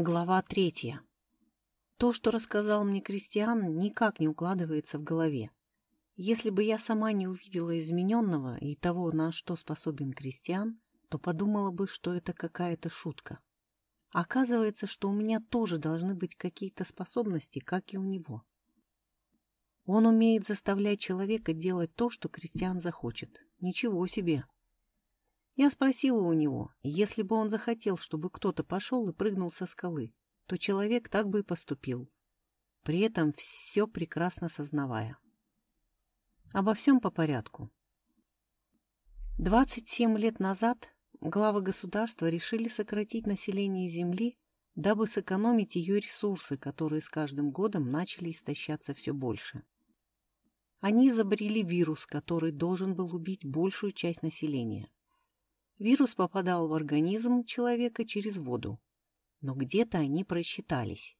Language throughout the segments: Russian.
Глава третья. То, что рассказал мне Кристиан, никак не укладывается в голове. Если бы я сама не увидела измененного и того, на что способен Кристиан, то подумала бы, что это какая-то шутка. Оказывается, что у меня тоже должны быть какие-то способности, как и у него. Он умеет заставлять человека делать то, что Кристиан захочет. Ничего себе! Я спросила у него, если бы он захотел, чтобы кто-то пошел и прыгнул со скалы, то человек так бы и поступил, при этом все прекрасно сознавая. Обо всем по порядку. 27 лет назад главы государства решили сократить население Земли, дабы сэкономить ее ресурсы, которые с каждым годом начали истощаться все больше. Они изобрели вирус, который должен был убить большую часть населения. Вирус попадал в организм человека через воду. Но где-то они просчитались.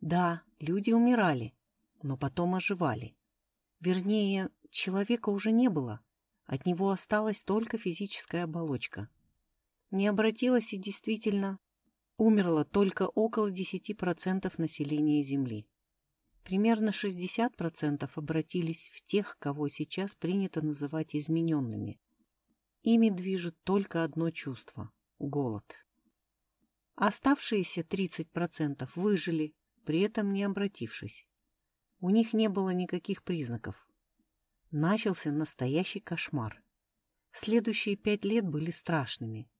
Да, люди умирали, но потом оживали. Вернее, человека уже не было. От него осталась только физическая оболочка. Не обратилась и действительно умерло только около 10% населения Земли. Примерно 60% обратились в тех, кого сейчас принято называть измененными. Ими движет только одно чувство – голод. Оставшиеся 30% выжили, при этом не обратившись. У них не было никаких признаков. Начался настоящий кошмар. Следующие пять лет были страшными.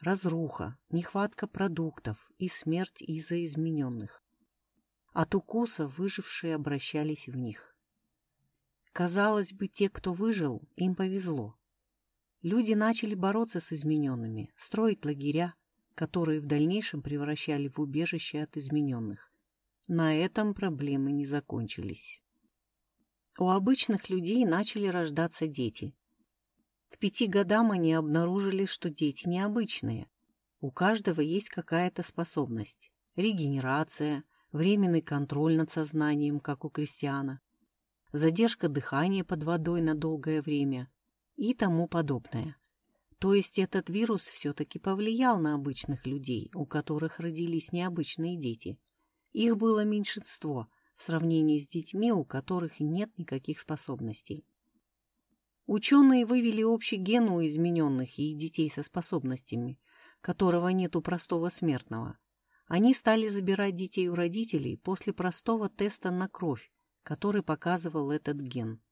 Разруха, нехватка продуктов и смерть из-за измененных. От укуса выжившие обращались в них. Казалось бы, те, кто выжил, им повезло. Люди начали бороться с измененными, строить лагеря, которые в дальнейшем превращали в убежище от измененных. На этом проблемы не закончились. У обычных людей начали рождаться дети. К пяти годам они обнаружили, что дети необычные. У каждого есть какая-то способность. Регенерация, временный контроль над сознанием, как у крестьяна, задержка дыхания под водой на долгое время, и тому подобное. То есть этот вирус все-таки повлиял на обычных людей, у которых родились необычные дети. Их было меньшинство в сравнении с детьми, у которых нет никаких способностей. Ученые вывели общий ген у измененных и детей со способностями, которого нет у простого смертного. Они стали забирать детей у родителей после простого теста на кровь, который показывал этот ген.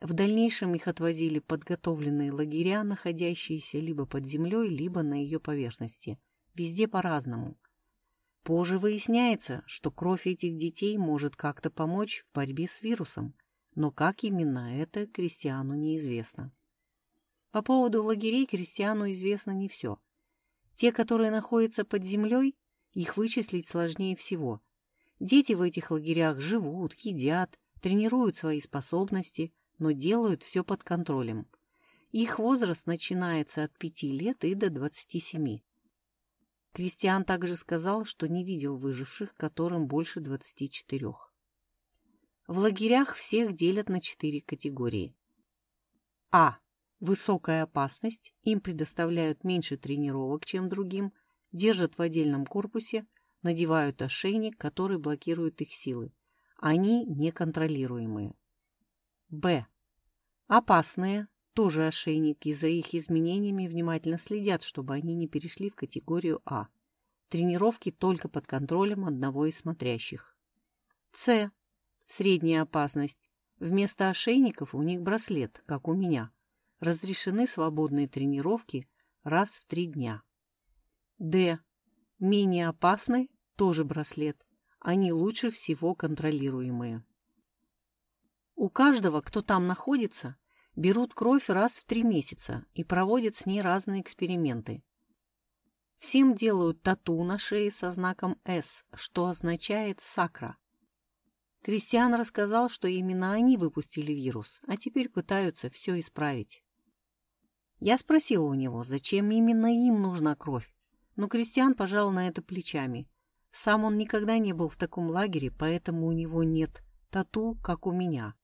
В дальнейшем их отвозили подготовленные лагеря, находящиеся либо под землей, либо на ее поверхности. Везде по-разному. Позже выясняется, что кровь этих детей может как-то помочь в борьбе с вирусом, но как именно это крестьяну неизвестно. По поводу лагерей крестьяну известно не все. Те, которые находятся под землей, их вычислить сложнее всего. Дети в этих лагерях живут, едят, тренируют свои способности – но делают все под контролем. Их возраст начинается от 5 лет и до 27. Кристиан также сказал, что не видел выживших, которым больше 24. В лагерях всех делят на четыре категории. А. Высокая опасность, им предоставляют меньше тренировок, чем другим, держат в отдельном корпусе, надевают ошейник, который блокирует их силы. Они неконтролируемые. Б. Опасные, тоже ошейники, за их изменениями внимательно следят, чтобы они не перешли в категорию А. Тренировки только под контролем одного из смотрящих. С. Средняя опасность. Вместо ошейников у них браслет, как у меня. Разрешены свободные тренировки раз в три дня. Д. Менее опасны, тоже браслет. Они лучше всего контролируемые. У каждого, кто там находится, берут кровь раз в три месяца и проводят с ней разные эксперименты. Всем делают тату на шее со знаком «С», что означает «сакра». Кристиан рассказал, что именно они выпустили вирус, а теперь пытаются все исправить. Я спросила у него, зачем именно им нужна кровь, но Кристиан пожал на это плечами. Сам он никогда не был в таком лагере, поэтому у него нет тату, как у меня.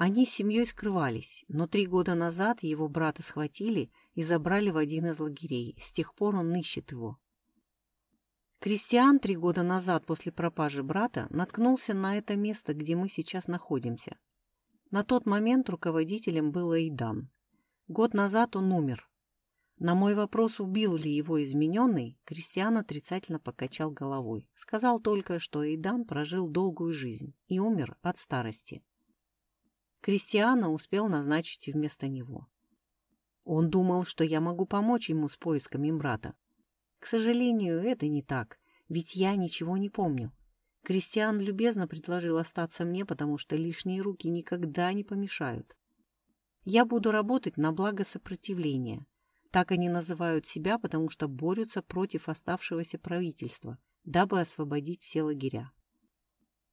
Они с семьей скрывались, но три года назад его брата схватили и забрали в один из лагерей. С тех пор он ищет его. Кристиан три года назад после пропажи брата наткнулся на это место, где мы сейчас находимся. На тот момент руководителем был Эйдан. Год назад он умер. На мой вопрос, убил ли его измененный, Кристиан отрицательно покачал головой. Сказал только, что Эйдан прожил долгую жизнь и умер от старости. Кристиана успел назначить вместо него. Он думал, что я могу помочь ему с поисками брата. К сожалению, это не так, ведь я ничего не помню. Кристиан любезно предложил остаться мне, потому что лишние руки никогда не помешают. Я буду работать на благо сопротивления. Так они называют себя, потому что борются против оставшегося правительства, дабы освободить все лагеря.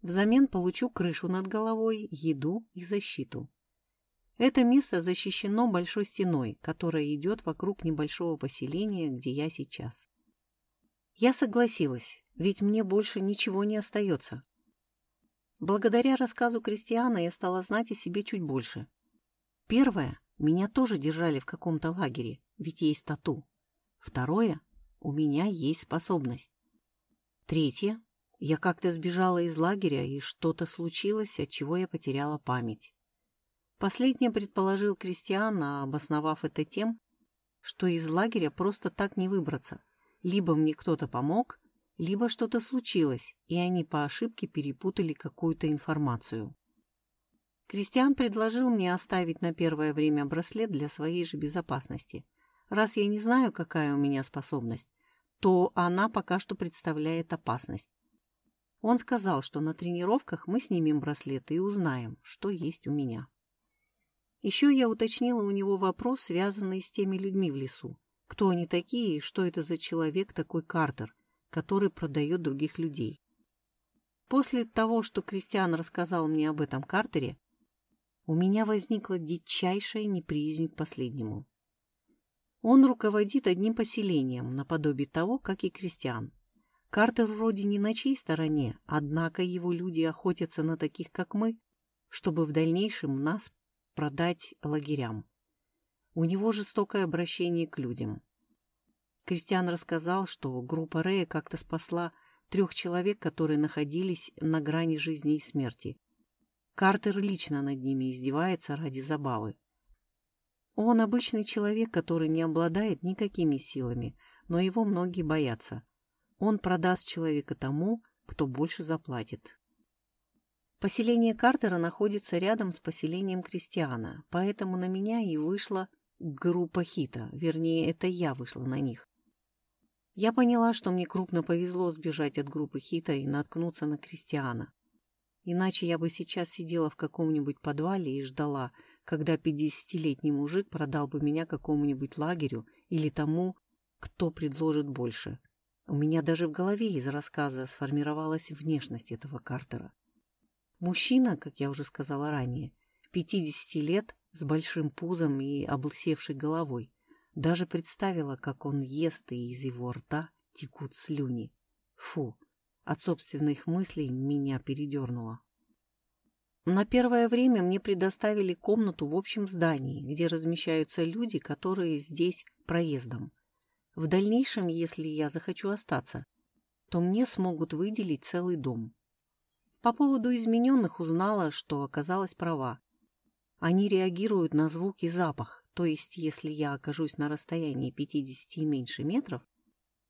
Взамен получу крышу над головой, еду и защиту. Это место защищено большой стеной, которая идет вокруг небольшого поселения, где я сейчас. Я согласилась, ведь мне больше ничего не остается. Благодаря рассказу Кристиана я стала знать о себе чуть больше. Первое, меня тоже держали в каком-то лагере, ведь есть тату. Второе, у меня есть способность. Третье, я как-то сбежала из лагеря, и что-то случилось, от чего я потеряла память. Последнее предположил Кристиан, обосновав это тем, что из лагеря просто так не выбраться — либо мне кто-то помог, либо что-то случилось, и они по ошибке перепутали какую-то информацию. Кристиан предложил мне оставить на первое время браслет для своей же безопасности. Раз я не знаю, какая у меня способность, то она пока что представляет опасность. Он сказал, что на тренировках мы снимем браслет и узнаем, что есть у меня. Еще я уточнила у него вопрос, связанный с теми людьми в лесу, кто они такие и что это за человек такой Картер, который продает других людей. После того, что Кристиан рассказал мне об этом Картере, у меня возникла дичайшая неприязнь к последнему. Он руководит одним поселением, наподобие того, как и Кристиан. Картер вроде не на чьей стороне, однако его люди охотятся на таких, как мы, чтобы в дальнейшем нас продать лагерям. У него жестокое обращение к людям. Кристиан рассказал, что группа Рэя как-то спасла трех человек, которые находились на грани жизни и смерти. Картер лично над ними издевается ради забавы. Он обычный человек, который не обладает никакими силами, но его многие боятся. Он продаст человека тому, кто больше заплатит. Поселение Картера находится рядом с поселением Кристиана, поэтому на меня и вышла группа Хита, вернее, это я вышла на них. Я поняла, что мне крупно повезло сбежать от группы Хита и наткнуться на Кристиана. Иначе я бы сейчас сидела в каком-нибудь подвале и ждала, когда пятидесятилетний мужик продал бы меня какому-нибудь лагерю или тому, кто предложит больше. У меня даже в голове из рассказа сформировалась внешность этого Картера. Мужчина, как я уже сказала ранее, 50 лет, с большим пузом и облысевшей головой. Даже представила, как он ест, и из его рта текут слюни. Фу, от собственных мыслей меня передернуло. На первое время мне предоставили комнату в общем здании, где размещаются люди, которые здесь проездом. В дальнейшем, если я захочу остаться, то мне смогут выделить целый дом. По поводу измененных узнала, что оказалась права. Они реагируют на звук и запах, то есть если я окажусь на расстоянии 50 и меньше метров,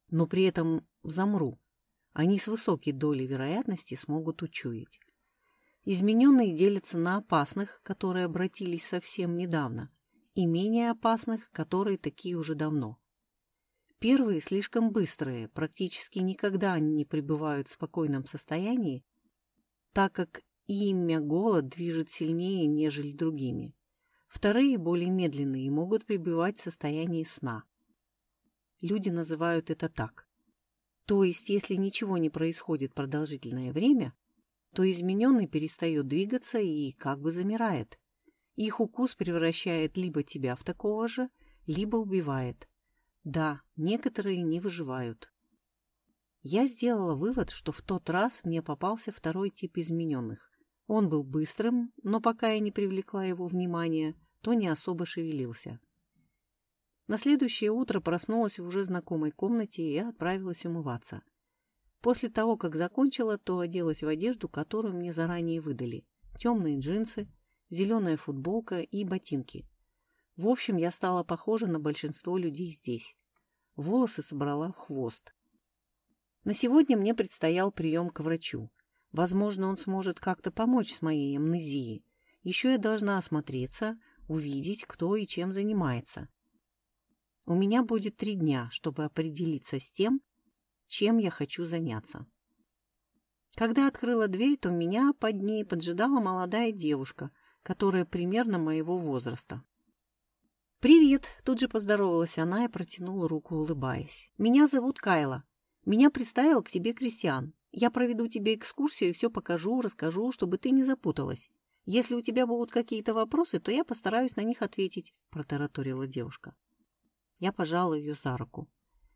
но при этом замру, они с высокой долей вероятности смогут учуять. Измененные делятся на опасных, которые обратились совсем недавно, и менее опасных, которые такие уже давно. Первые слишком быстрые, практически никогда они не пребывают в спокойном состоянии, так как имя голод движет сильнее, нежели другими. Вторые, более медленные, могут пребывать в состоянии сна. Люди называют это так. То есть, если ничего не происходит продолжительное время, то измененный перестает двигаться и как бы замирает. Их укус превращает либо тебя в такого же, либо убивает. Да, некоторые не выживают. Я сделала вывод, что в тот раз мне попался второй тип измененных. Он был быстрым, но пока я не привлекла его внимания, то не особо шевелился. На следующее утро проснулась в уже знакомой комнате и отправилась умываться. После того, как закончила, то оделась в одежду, которую мне заранее выдали. Темные джинсы, зеленая футболка и ботинки. В общем, я стала похожа на большинство людей здесь. Волосы собрала в хвост. На сегодня мне предстоял прием к врачу. Возможно, он сможет как-то помочь с моей амнезией. Еще я должна осмотреться, увидеть, кто и чем занимается. У меня будет три дня, чтобы определиться с тем, чем я хочу заняться. Когда открыла дверь, то меня под ней поджидала молодая девушка, которая примерно моего возраста. «Привет!» – тут же поздоровалась она и протянула руку, улыбаясь. «Меня зовут Кайла. Меня представил к тебе Кристиан. Я проведу тебе экскурсию и все покажу, расскажу, чтобы ты не запуталась. Если у тебя будут какие-то вопросы, то я постараюсь на них ответить», – протараторила девушка. Я пожала ее за руку.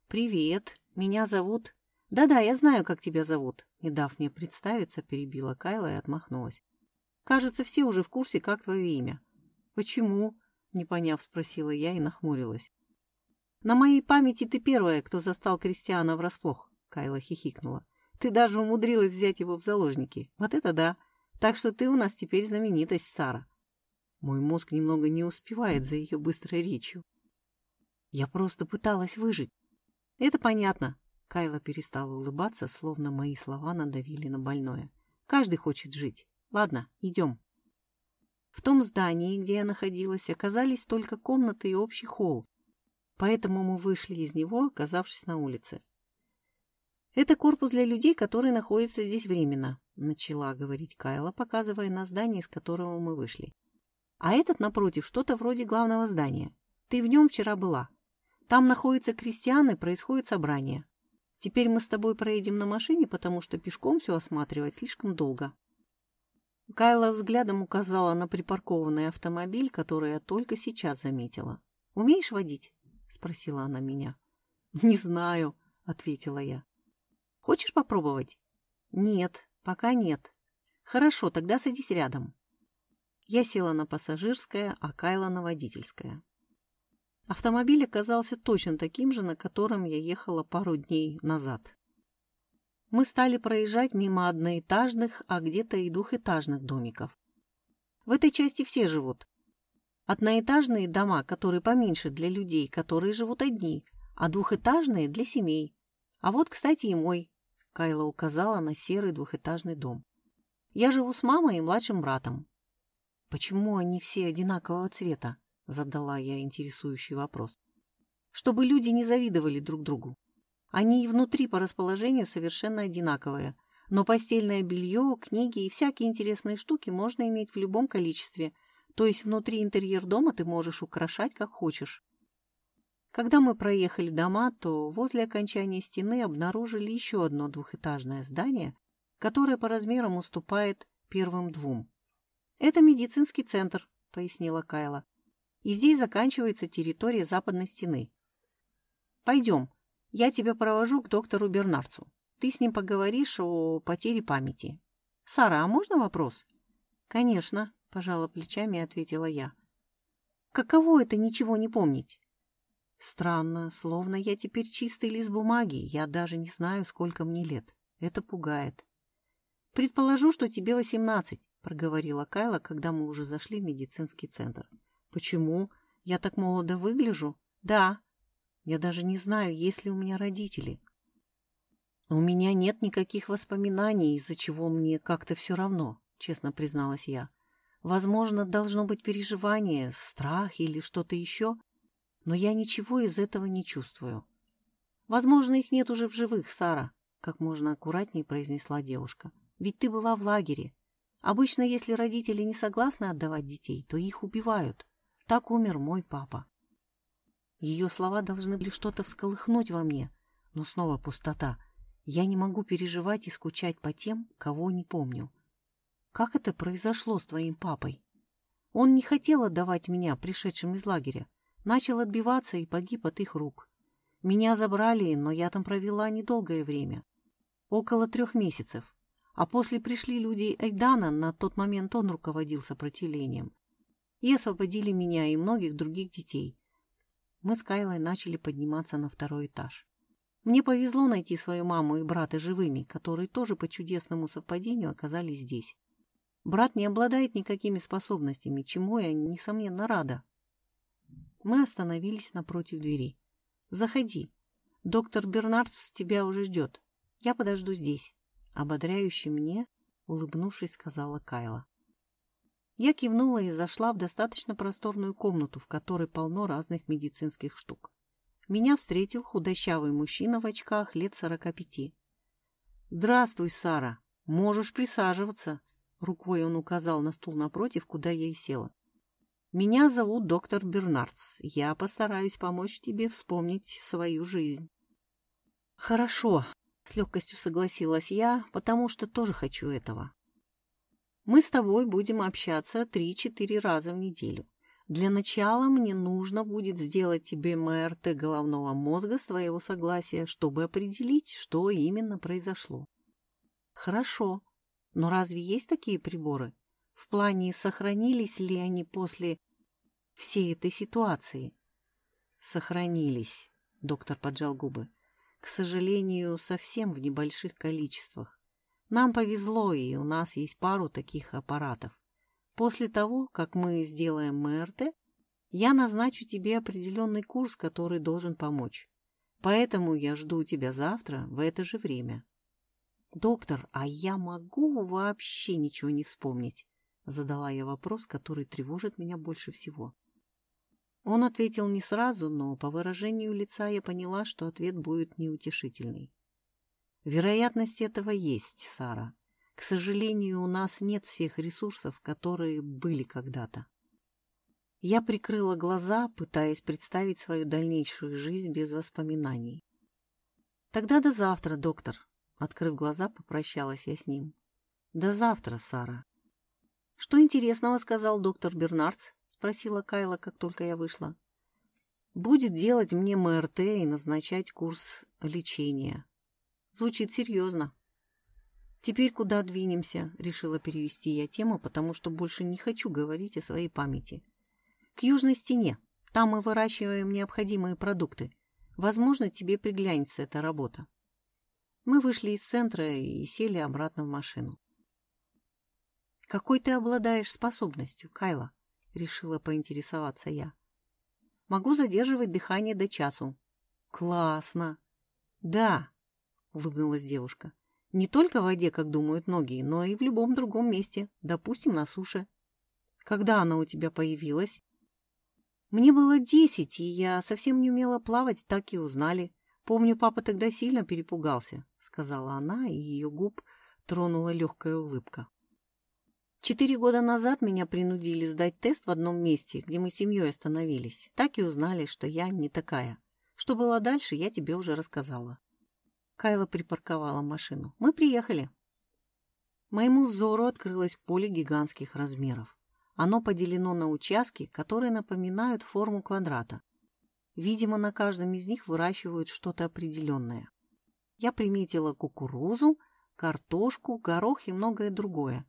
«Привет!» Меня зовут... Да-да, я знаю, как тебя зовут. Не дав мне представиться, перебила Кайла и отмахнулась. Кажется, все уже в курсе, как твое имя. Почему? Не поняв, спросила я и нахмурилась. На моей памяти ты первая, кто застал Кристиана врасплох. Кайла хихикнула. Ты даже умудрилась взять его в заложники. Вот это да. Так что ты у нас теперь знаменитость, Сара. Мой мозг немного не успевает за ее быстрой речью. Я просто пыталась выжить. «Это понятно». Кайла перестала улыбаться, словно мои слова надавили на больное. «Каждый хочет жить. Ладно, идем». В том здании, где я находилась, оказались только комнаты и общий холл, поэтому мы вышли из него, оказавшись на улице. «Это корпус для людей, которые находятся здесь временно», — начала говорить Кайла, показывая на здание, из которого мы вышли. «А этот, напротив, что-то вроде главного здания. Ты в нем вчера была. Там находятся крестьяне, происходит собрание. Теперь мы с тобой проедем на машине, потому что пешком все осматривать слишком долго. Кайла взглядом указала на припаркованный автомобиль, который я только сейчас заметила. «Умеешь водить?» — спросила она меня. «Не знаю», — ответила я. «Хочешь попробовать?» «Нет, пока нет». «Хорошо, тогда садись рядом». Я села на пассажирское, а Кайла на водительское. Автомобиль оказался точно таким же, на котором я ехала пару дней назад. Мы стали проезжать мимо одноэтажных, а где-то и двухэтажных домиков. В этой части все живут. Одноэтажные дома, которые поменьше для людей, которые живут одни, а двухэтажные для семей. А вот, кстати, и мой. Кайла указала на серый двухэтажный дом. Я живу с мамой и младшим братом. Почему они все одинакового цвета? Задала я интересующий вопрос. Чтобы люди не завидовали друг другу. Они и внутри по расположению совершенно одинаковые, но постельное белье, книги и всякие интересные штуки можно иметь в любом количестве, то есть внутри интерьер дома ты можешь украшать как хочешь. Когда мы проехали дома, то возле окончания стены обнаружили еще одно двухэтажное здание, которое по размерам уступает первым двум. «Это медицинский центр», — пояснила Кайла и здесь заканчивается территория западной стены. Пойдем, я тебя провожу к доктору Бернарцу. Ты с ним поговоришь о потере памяти. Сара, а можно вопрос? Конечно, пожала плечами и ответила я. Каково это ничего не помнить? Странно, словно я теперь чистый лист бумаги, я даже не знаю, сколько мне лет. Это пугает. Предположу, что тебе восемнадцать, проговорила Кайла, когда мы уже зашли в медицинский центр. Почему? Я так молодо выгляжу? Да. Я даже не знаю, есть ли у меня родители. У меня нет никаких воспоминаний, из-за чего мне как-то все равно, честно призналась я. Возможно, должно быть переживание, страх или что-то еще, но я ничего из этого не чувствую. Возможно, их нет уже в живых, Сара, как можно аккуратнее произнесла девушка. Ведь ты была в лагере. Обычно, если родители не согласны отдавать детей, то их убивают. Так умер мой папа. Ее слова должны были что-то всколыхнуть во мне, но снова пустота. Я не могу переживать и скучать по тем, кого не помню. Как это произошло с твоим папой? Он не хотел отдавать меня, пришедшим из лагеря. Начал отбиваться и погиб от их рук. Меня забрали, но я там провела недолгое время. Около трех месяцев. А после пришли люди Эйдана, на тот момент он руководил сопротивлением и освободили меня и многих других детей. Мы с Кайлой начали подниматься на второй этаж. Мне повезло найти свою маму и брата живыми, которые тоже по чудесному совпадению оказались здесь. Брат не обладает никакими способностями, чему я, несомненно, рада. Мы остановились напротив двери. «Заходи. Доктор Бернардс тебя уже ждет. Я подожду здесь», — ободряюще мне, улыбнувшись, сказала Кайла. Я кивнула и зашла в достаточно просторную комнату, в которой полно разных медицинских штук. Меня встретил худощавый мужчина в очках лет сорока пяти. «Здравствуй, Сара. Можешь присаживаться», Рукой он указал на стул напротив, куда я и села. «Меня зовут доктор Бернардс. Я постараюсь помочь тебе вспомнить свою жизнь». «Хорошо», — с легкостью согласилась я, потому что тоже хочу этого. «Мы с тобой будем общаться три-четыре раза в неделю. Для начала мне нужно будет сделать тебе МРТ головного мозга с твоего согласия, чтобы определить, что именно произошло». «Хорошо», но разве есть такие приборы? В плане, сохранились ли они после всей этой ситуации? Сохранились, доктор поджал губы. К сожалению, совсем в небольших количествах. Нам повезло, и у нас есть пару таких аппаратов. После того, как мы сделаем МРТ, я назначу тебе определенный курс, который должен помочь. Поэтому я жду тебя завтра в это же время. «Доктор, а я могу вообще ничего не вспомнить?» Задала я вопрос, который тревожит меня больше всего. Он ответил не сразу, но по выражению лица я поняла, что ответ будет неутешительный. Вероятность этого есть, Сара. К сожалению, у нас нет всех ресурсов, которые были когда-то. Я прикрыла глаза, пытаясь представить свою дальнейшую жизнь без воспоминаний. Тогда до завтра, доктор, Открыв глаза, попрощалась я с ним. «До завтра, Сара». «Что интересного?» — сказал доктор Бернардс, — спросила Кайла, как только я вышла. «Будет делать мне МРТ и назначать курс лечения. Звучит серьезно». «Теперь куда двинемся?» — решила перевести я тему, потому что больше не хочу говорить о своей памяти. «К южной стене. Там мы выращиваем необходимые продукты. Возможно, тебе приглянется эта работа». Мы вышли из центра и сели обратно в машину. «Какой ты обладаешь способностью, Кайла?» — решила поинтересоваться я. «Могу задерживать дыхание до часу». «Классно!» «Да», — улыбнулась девушка. «Не только в воде, как думают многие, но и в любом другом месте, допустим, на суше». «Когда она у тебя появилась?» «Мне было десять, и я совсем не умела плавать, так и узнали. Помню, папа тогда сильно перепугался, — сказала она, и ее губ тронула легкая улыбка. Четыре года назад меня принудили сдать тест в одном месте, где мы семьей остановились. Так и узнали, что я не такая. Что было дальше, я тебе уже рассказала. Кайла припарковала машину. Мы приехали. Моему взору открылось поле гигантских размеров. Оно поделено на участки, которые напоминают форму квадрата. Видимо, на каждом из них выращивают что-то определенное. Я приметила кукурузу, картошку, горох и многое другое.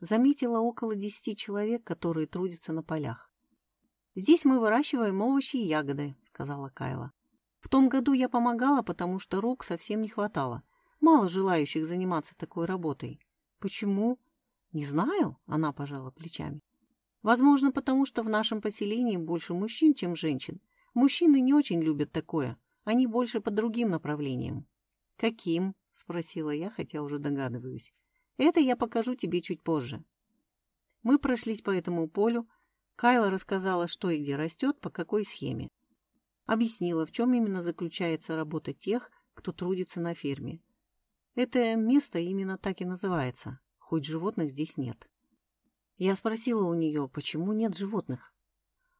Заметила около десяти человек, которые трудятся на полях. «Здесь мы выращиваем овощи и ягоды», — сказала Кайла. «В том году я помогала, потому что рук совсем не хватало. Мало желающих заниматься такой работой». «Почему?» «Не знаю», — она пожала плечами. «Возможно, потому что в нашем поселении больше мужчин, чем женщин, Мужчины не очень любят такое. Они больше по другим направлениям. «Каким?» — спросила я, хотя уже догадываюсь. «Это я покажу тебе чуть позже». Мы прошлись по этому полю. Кайла рассказала, что и где растет, по какой схеме. Объяснила, в чем именно заключается работа тех, кто трудится на ферме. Это место именно так и называется, хоть животных здесь нет. Я спросила у нее, почему нет животных.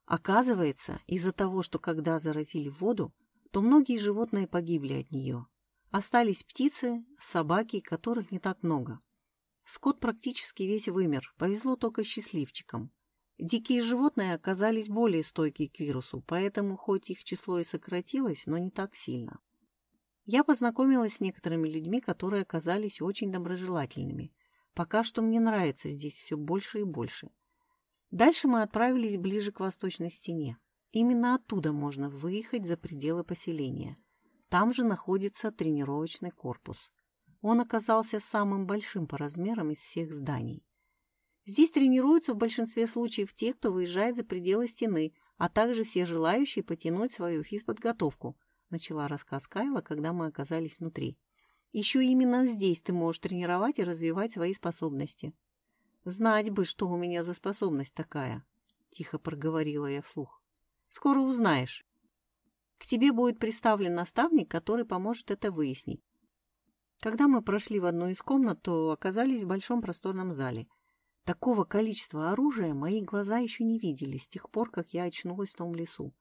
Оказывается, из-за того, что когда заразили воду, то многие животные погибли от нее. Остались птицы, собаки, которых не так много. Скот практически весь вымер, повезло только счастливчикам. Дикие животные оказались более стойкие к вирусу, поэтому хоть их число и сократилось, но не так сильно. Я познакомилась с некоторыми людьми, которые оказались очень доброжелательными. Пока что мне нравится здесь все больше и больше. Дальше мы отправились ближе к восточной стене. Именно оттуда можно выехать за пределы поселения. Там же находится тренировочный корпус. Он оказался самым большим по размерам из всех зданий. Здесь тренируются в большинстве случаев те, кто выезжает за пределы стены, а также все желающие потянуть свою физподготовку, начала рассказ Кайла, когда мы оказались внутри. Еще именно здесь ты можешь тренировать и развивать свои способности. Знать бы, что у меня за способность такая, тихо проговорила я вслух. Скоро узнаешь. К тебе будет представлен наставник, который поможет это выяснить. Когда мы прошли в одну из комнат, то оказались в большом просторном зале. Такого количества оружия мои глаза еще не видели с тех пор, как я очнулась в том лесу.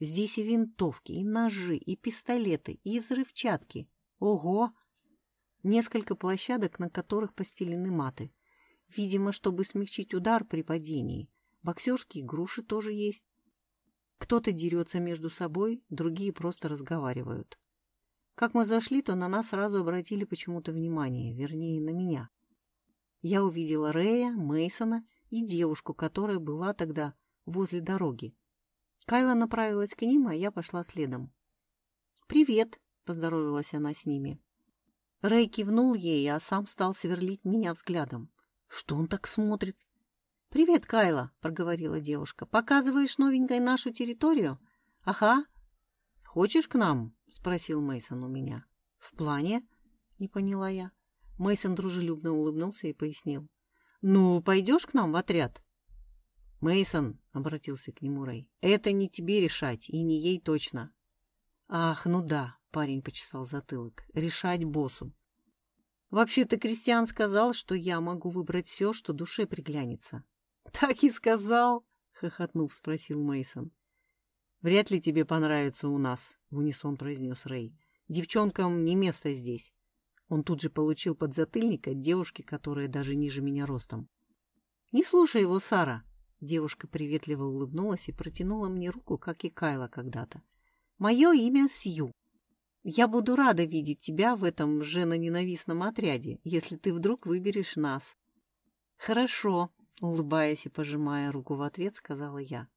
Здесь и винтовки, и ножи, и пистолеты, и взрывчатки. Ого! Несколько площадок, на которых постелены маты. Видимо, чтобы смягчить удар при падении. Боксерские груши тоже есть. Кто-то дерется между собой, другие просто разговаривают. Как мы зашли, то на нас сразу обратили почему-то внимание, вернее, на меня. Я увидела Рея, Мейсона и девушку, которая была тогда возле дороги. Кайла направилась к ним, а я пошла следом. «Привет!» — поздоровалась она с ними. Рэй кивнул ей, а сам стал сверлить меня взглядом. Что он так смотрит? «Привет, Кайла!» — проговорила девушка. «Показываешь новенькой нашу территорию?» «Ага». «Хочешь к нам?» — спросил Мейсон у меня. «В плане?» — не поняла я. Мейсон дружелюбно улыбнулся и пояснил. «Ну, пойдешь к нам в отряд?» Мейсон обратился к нему Рэй, — «это не тебе решать, и не ей точно». «Ах, ну да», — парень почесал затылок, — «решать боссу». «Вообще-то Кристиан сказал, что я могу выбрать все, что душе приглянется». «Так и сказал?» — хохотнув, спросил Мейсон. «Вряд ли тебе понравится у нас», — в унисон произнес Рэй. «Девчонкам не место здесь». Он тут же получил подзатыльник от девушки, которая даже ниже меня ростом. «Не слушай его, Сара!» Девушка приветливо улыбнулась и протянула мне руку, как и Кайла когда-то. «Мое имя Сью. Я буду рада видеть тебя в этом женоненавистном отряде, если ты вдруг выберешь нас». «Хорошо», — улыбаясь и пожимая руку в ответ, сказала я.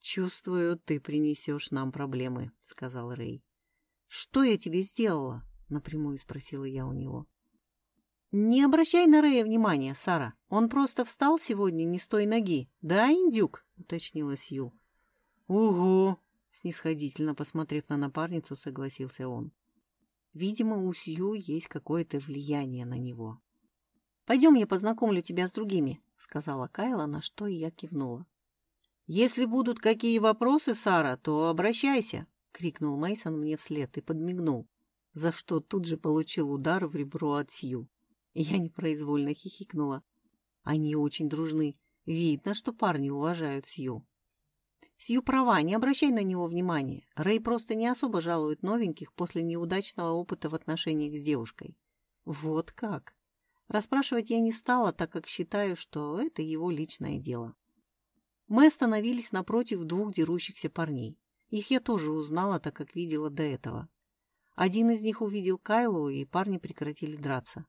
«Чувствую, ты принесешь нам проблемы», — сказал Рэй. «Что я тебе сделала?» — напрямую спросила я у него. «Не обращай на Рэя внимания, Сара. Он просто встал сегодня не с той ноги. Да, индюк?» — уточнила Сью. «Угу!» — снисходительно посмотрев на напарницу, согласился он. Видимо, у Сью есть какое-то влияние на него. «Пойдем, я познакомлю тебя с другими», — сказала Кайла, на что и я кивнула. «Если будут какие вопросы, Сара, то обращайся!» — крикнул Мейсон мне вслед и подмигнул, за что тут же получил удар в ребро от Сью. Я непроизвольно хихикнула. Они очень дружны. Видно, что парни уважают Сью. Сью права, не обращай на него внимания. Рэй просто не особо жалует новеньких после неудачного опыта в отношениях с девушкой. Вот как. Расспрашивать я не стала, так как считаю, что это его личное дело. Мы остановились напротив двух дерущихся парней. Их я тоже узнала, так как видела до этого. Один из них увидел Кайлу, и парни прекратили драться.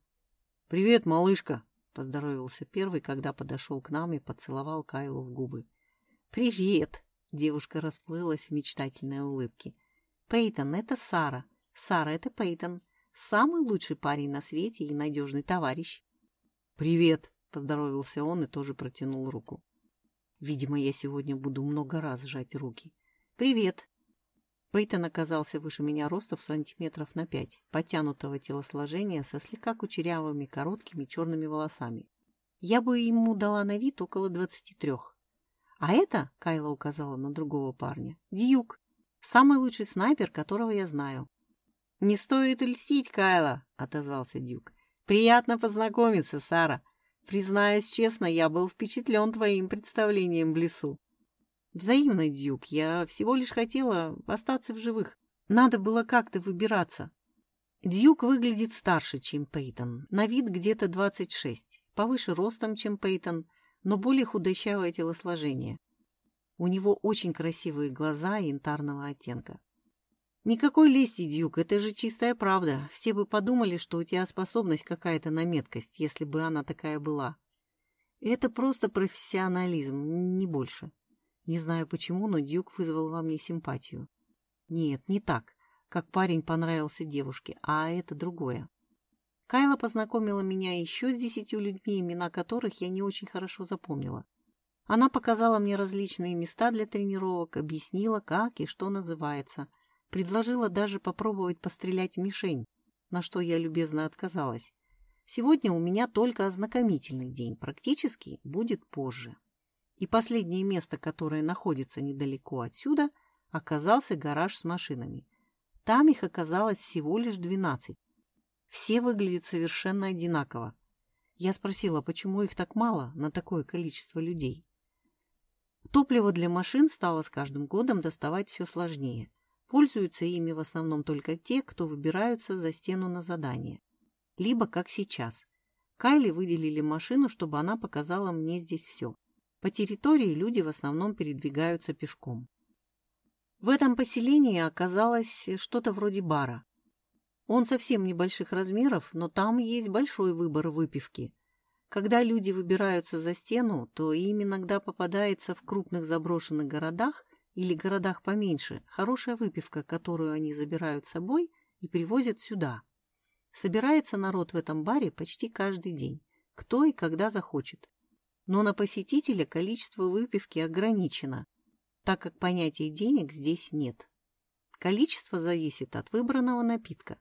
«Привет, малышка!» — поздоровился первый, когда подошел к нам и поцеловал Кайлу в губы. «Привет!» — девушка расплылась в мечтательной улыбке. «Пейтон, это Сара. Сара, это Пейтон. Самый лучший парень на свете и надежный товарищ». «Привет!» — поздоровился он и тоже протянул руку. Видимо, я сегодня буду много раз сжать руки. «Привет!» Пейтон оказался выше меня ростов сантиметров на пять, подтянутого телосложения со слегка кучерявыми короткими черными волосами. Я бы ему дала на вид около двадцати трех. А это, Кайла указала на другого парня, Дьюк, самый лучший снайпер, которого я знаю. «Не стоит льстить, Кайла», — отозвался Дюк. «Приятно познакомиться, Сара. Признаюсь честно, я был впечатлен твоим представлением в лесу. Взаимно, Дюк, я всего лишь хотела остаться в живых. Надо было как-то выбираться. Дьюк выглядит старше, чем Пейтон, на вид где-то 26, повыше ростом, чем Пейтон, но более худощавое телосложение. У него очень красивые глаза янтарного оттенка. Никакой лести, Дьюк, это же чистая правда. Все бы подумали, что у тебя способность какая-то на меткость, если бы она такая была. Это просто профессионализм, не больше. Не знаю почему, но Дьюк вызвал во мне симпатию. Нет, не так. как парень понравился девушке, а это другое. Кайла познакомила меня еще с десятью людьми, имена которых я не очень хорошо запомнила. Она показала мне различные места для тренировок, объяснила, как и что называется. Предложила даже попробовать пострелять в мишень, на что я любезно отказалась. Сегодня у меня только ознакомительный день, практически будет позже. И последнее место, которое находится недалеко отсюда, оказался гараж с машинами. Там их оказалось всего лишь двенадцать. Все выглядят совершенно одинаково. Я спросила, почему их так мало на такое количество людей. Топливо для машин стало с каждым годом доставать все сложнее. Пользуются ими в основном только те, кто выбираются за стену на задание. Либо как сейчас. Кайли выделили машину, чтобы она показала мне здесь все. По территории люди в основном передвигаются пешком. В этом поселении оказалось что-то вроде бара. Он совсем небольших размеров, но там есть большой выбор выпивки. Когда люди выбираются за стену, то им иногда попадается в крупных заброшенных городах или городах поменьше хорошая выпивка, которую они забирают с собой и привозят сюда. Собирается народ в этом баре почти каждый день, кто и когда захочет. Но на посетителя количество выпивки ограничено – так как понятия денег здесь нет. Количество зависит от выбранного напитка.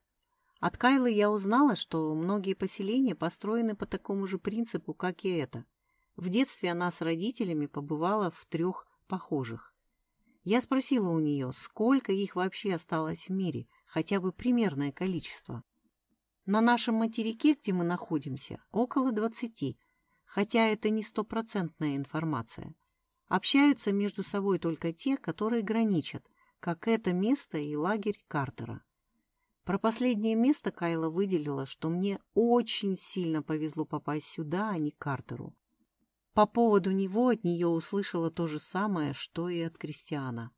От Кайлы я узнала, что многие поселения построены по такому же принципу, как и это. В детстве она с родителями побывала в трех похожих. Я спросила у нее, сколько их вообще осталось в мире, хотя бы примерное количество. На нашем материке, где мы находимся, около двадцати, хотя это не стопроцентная информация. Общаются между собой только те, которые граничат, как это место и лагерь Картера. Про последнее место Кайла выделила, что мне очень сильно повезло попасть сюда, а не Картеру. По поводу него от нее услышала то же самое, что и от Кристиана.